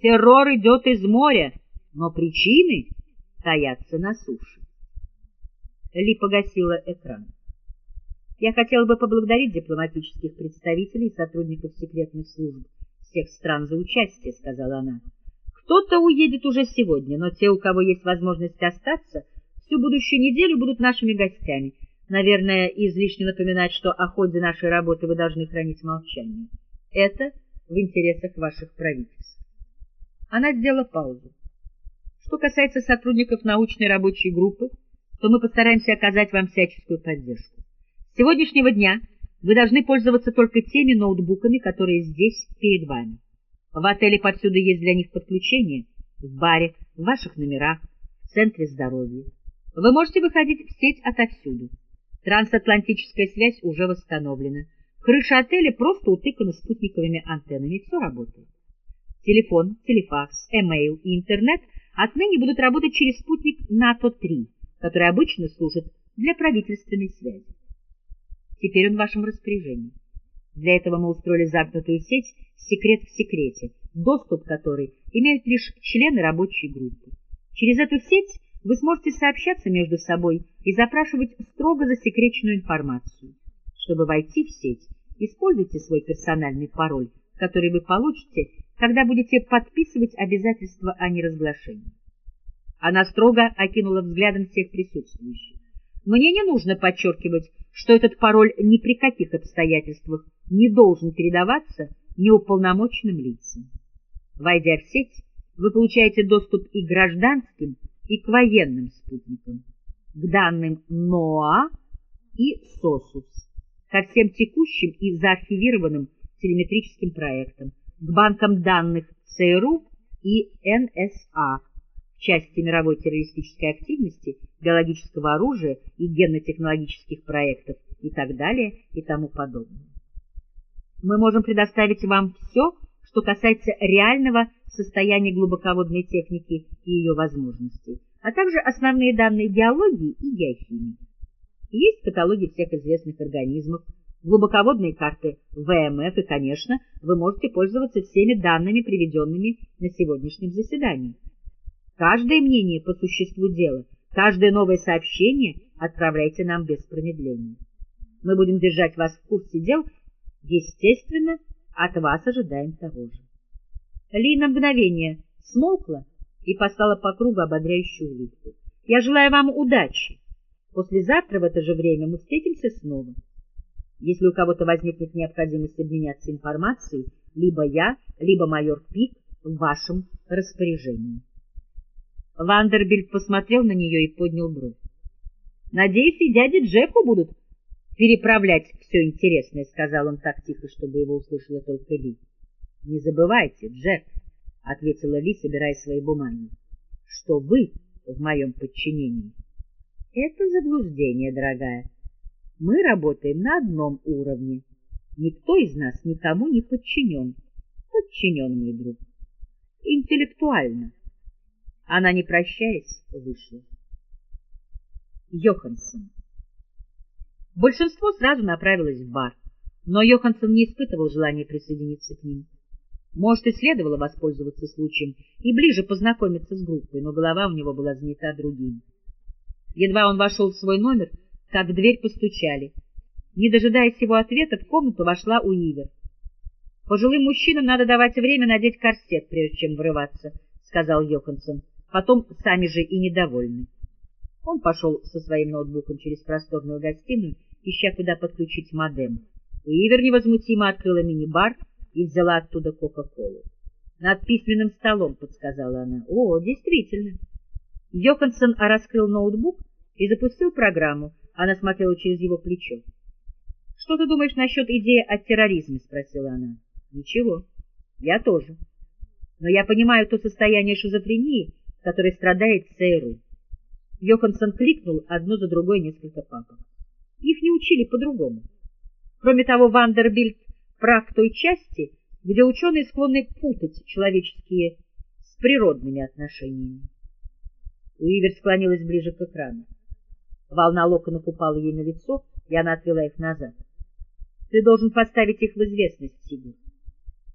Террор идет из моря, но причины таятся на суше. Ли погасила экран. Я хотела бы поблагодарить дипломатических представителей и сотрудников секретных служб всех стран за участие, — сказала она. Кто-то уедет уже сегодня, но те, у кого есть возможность остаться, всю будущую неделю будут нашими гостями. Наверное, излишне напоминать, что о ходе нашей работы вы должны хранить молчание. Это в интересах ваших правительств. Она сделала паузу. Что касается сотрудников научной рабочей группы, то мы постараемся оказать вам всяческую поддержку. С сегодняшнего дня вы должны пользоваться только теми ноутбуками, которые здесь перед вами. В отеле повсюду есть для них подключение, в баре, в ваших номерах, в центре здоровья. Вы можете выходить в сеть отовсюду. Трансатлантическая связь уже восстановлена. Крыша отеля просто утыкана спутниковыми антеннами, все работает. Телефон, телефакс, эмейл и интернет отныне будут работать через спутник НАТО-3, который обычно служит для правительственной связи. Теперь он в вашем распоряжении. Для этого мы устроили замкнутую сеть «Секрет в секрете», доступ к которой имеют лишь члены рабочей группы. Через эту сеть вы сможете сообщаться между собой и запрашивать строго засекреченную информацию. Чтобы войти в сеть, используйте свой персональный пароль, который вы получите, когда будете подписывать обязательства о неразглашении. Она строго окинула взглядом всех присутствующих. Мне не нужно подчеркивать, что этот пароль ни при каких обстоятельствах не должен передаваться неуполномоченным лицам. Войдя в сеть, вы получаете доступ и к гражданским, и к военным спутникам, к данным НОА и СОСУС, ко всем текущим и заархивированным телеметрическим проектам, к банкам данных ЦРУ и НСА, в части мировой террористической активности, биологического оружия и генно-технологических проектов и так далее и тому подобное. Мы можем предоставить вам все, что касается реального состояния глубоководной техники и ее возможностей, а также основные данные геологии и геохимии. Есть каталоги всех известных организмов, глубоководные карты ВМФ и, конечно, вы можете пользоваться всеми данными, приведенными на сегодняшнем заседании. Каждое мнение по существу дела, каждое новое сообщение отправляйте нам без промедления. Мы будем держать вас в курсе дел, естественно, от вас ожидаем того же. Ли на мгновение смолкла и послала по кругу ободряющую улыбку. Я желаю вам удачи. Послезавтра в это же время мы встретимся снова. Если у кого-то возникнет необходимость обменяться информацией, либо я, либо майор Пик в вашем распоряжении. Вандербильд посмотрел на нее и поднял бровь. — Надеюсь, и дяде Джеку будут переправлять все интересное, — сказал он так тихо, чтобы его услышала только Ли. — Не забывайте, Джек, — ответила Ли, собирая свои бумаги, — что вы в моем подчинении. — Это заблуждение, дорогая. Мы работаем на одном уровне. Никто из нас никому не подчинен. Подчинен, мой друг. Интеллектуально. Она, не прощаясь, вышла. Йоханссон. Большинство сразу направилось в бар, но Йоханссон не испытывал желания присоединиться к ним. Может, и следовало воспользоваться случаем и ближе познакомиться с группой, но голова у него была занята другим. Едва он вошел в свой номер, как в дверь постучали. Не дожидаясь его ответа, в комнату вошла Уивер. «Пожилым мужчинам надо давать время надеть корсет, прежде чем врываться», — сказал Йоханссон потом сами же и недовольны. Он пошел со своим ноутбуком через просторную гостиную, ища куда подключить модем. Уивер невозмутимо открыла мини-бар и взяла оттуда Кока-Колу. «Над письменным столом», — подсказала она. «О, действительно». Йоханссон раскрыл ноутбук и запустил программу. Она смотрела через его плечо. «Что ты думаешь насчет идеи о терроризме?» — спросила она. «Ничего. Я тоже. Но я понимаю то состояние шизофрении, которой страдает ЦРУ. Йоханссон кликнул одну за другой несколько папок. Их не учили по-другому. Кроме того, Вандербильд прав в той части, где ученые склонны путать человеческие с природными отношениями. Уивер склонилась ближе к экрану. Волна локонов упала ей на лицо, и она отвела их назад. — Ты должен поставить их в известность, Сигурд.